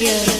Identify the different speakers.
Speaker 1: Yeah.